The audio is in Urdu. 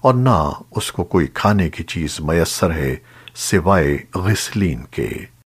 اور نہ اس کو کوئی کھانے کی چیز میسر ہے سوائے غسلین کے۔